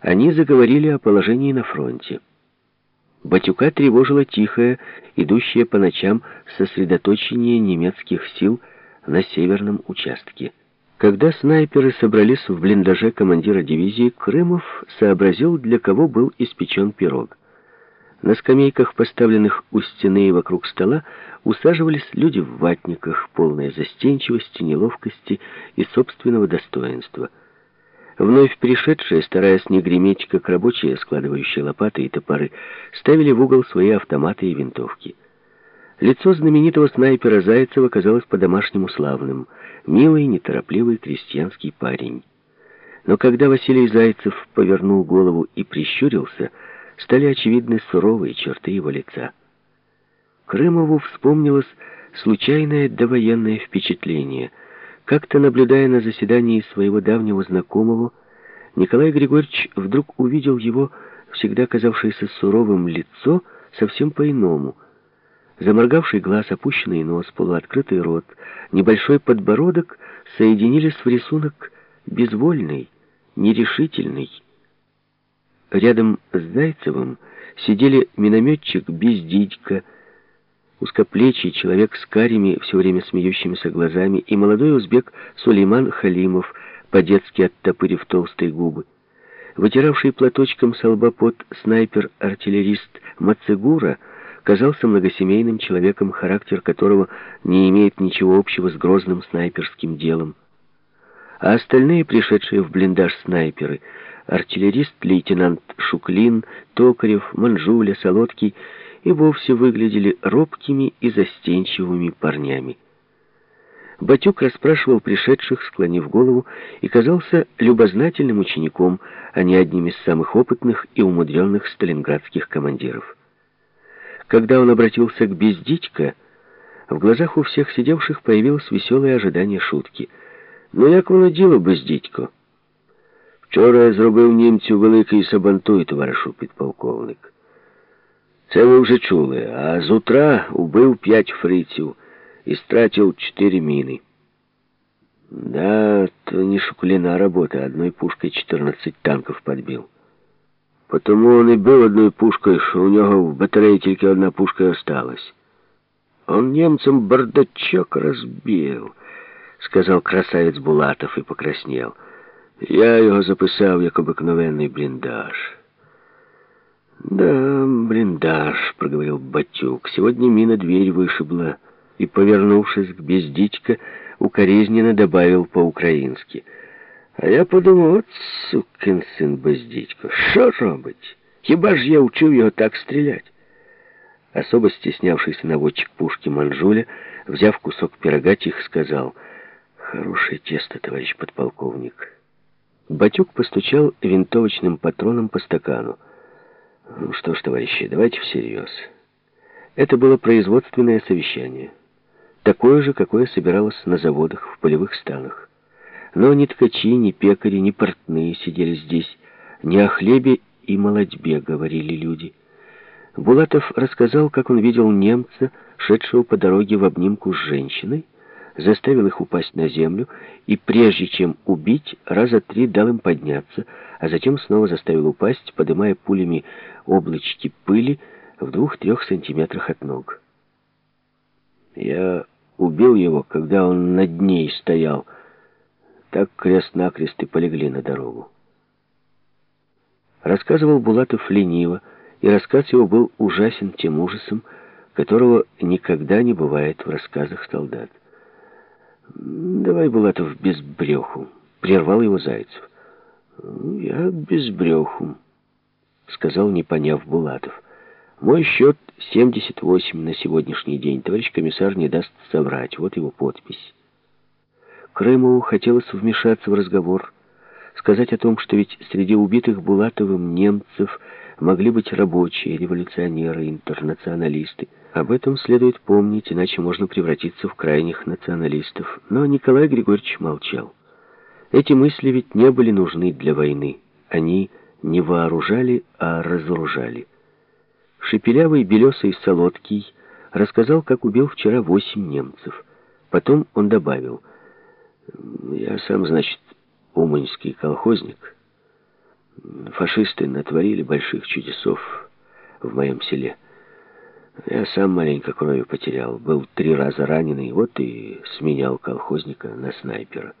они заговорили о положении на фронте. Батюка тревожило тихое, идущее по ночам сосредоточение немецких сил на северном участке. Когда снайперы собрались в блиндаже командира дивизии, Крымов сообразил, для кого был испечен пирог. На скамейках, поставленных у стены и вокруг стола, усаживались люди в ватниках, полные застенчивости, неловкости и собственного достоинства. Вновь пришедшие, стараясь не греметь, как рабочие, складывающие лопаты и топоры, ставили в угол свои автоматы и винтовки. Лицо знаменитого снайпера Зайцева казалось по-домашнему славным, милый, неторопливый крестьянский парень. Но когда Василий Зайцев повернул голову и прищурился, стали очевидны суровые черты его лица. Крымову вспомнилось случайное довоенное впечатление. Как-то наблюдая на заседании своего давнего знакомого, Николай Григорьевич вдруг увидел его, всегда казавшееся суровым лицо, совсем по-иному. Заморгавший глаз, опущенный нос, полуоткрытый рот, небольшой подбородок соединились в рисунок безвольный, нерешительный, Рядом с Зайцевым сидели минометчик Бездитько, узкоплечий человек с карими, все время смеющимися глазами, и молодой узбек Сулейман Халимов, по-детски оттопырив толстые губы. Вытиравший платочком с лба снайпер-артиллерист Мацегура казался многосемейным человеком, характер которого не имеет ничего общего с грозным снайперским делом. А остальные, пришедшие в блиндаж снайперы, артиллерист лейтенант Шуклин, Токарев, Манжуля, Солодкий и вовсе выглядели робкими и застенчивыми парнями. Батюк расспрашивал пришедших, склонив голову, и казался любознательным учеником, а не одним из самых опытных и умудренных сталинградских командиров. Когда он обратился к Бездитько, в глазах у всех сидевших появилось веселое ожидание шутки. «Ну як воно діло, Бездітько?» Вчора я зробив німцю великий сабантуй, товаришу підполковник. Це ви вже чули, а з утра убив п'ять фриців і стратив чотири міни. Да, то не шукулина работа, одной пушкой 14 танков подбил. Потому он и был одной пушкой, что у него в батарее только одна пушка осталась. Он немцам бардачок разбил, сказал красавец Булатов и покраснел. Я його записав як обикновенний бліндаж. «Да, блиндаж», — проговорил Батюк. «Сегодня мина дверь вышибла». И, повернувшись к бездичка, укоризненно добавил по-украински. А я подумав, от сукин сын бездітько, що робить? Хіба ж я учив його так стрелять? Особо стеснявшийся наводчик пушки Манжуля, взяв кусок пирога, тихо сказал, «Хорошее тесто, товарищ подполковник». Батюк постучал винтовочным патроном по стакану. «Ну что ж, товарищи, давайте всерьез». Это было производственное совещание. Такое же, какое собиралось на заводах, в полевых станах. Но ни ткачи, ни пекари, ни портные сидели здесь. Не о хлебе и молодьбе говорили люди. Булатов рассказал, как он видел немца, шедшего по дороге в обнимку с женщиной, заставил их упасть на землю и, прежде чем убить, раза три дал им подняться, а затем снова заставил упасть, поднимая пулями облачки пыли в двух-трех сантиметрах от ног. Я убил его, когда он над ней стоял. Так крест-накрест и полегли на дорогу. Рассказывал Булатов лениво, и рассказ его был ужасен тем ужасом, которого никогда не бывает в рассказах солдат. «Давай, Булатов, без бреху», — прервал его Зайцев. «Я без бреху», — сказал, не поняв Булатов. «Мой счет 78 на сегодняшний день. Товарищ комиссар не даст соврать. Вот его подпись». Крымову хотелось вмешаться в разговор, сказать о том, что ведь среди убитых Булатовым немцев могли быть рабочие, революционеры, интернационалисты. Об этом следует помнить, иначе можно превратиться в крайних националистов. Но Николай Григорьевич молчал. Эти мысли ведь не были нужны для войны. Они не вооружали, а разоружали. Шепелявый белесый Солодкий рассказал, как убил вчера восемь немцев. Потом он добавил, «Я сам, значит, уманьский колхозник». Фашисты натворили больших чудесов в моем селе. Я сам маленько крови потерял, был три раза раненый, вот и сменял колхозника на снайпера.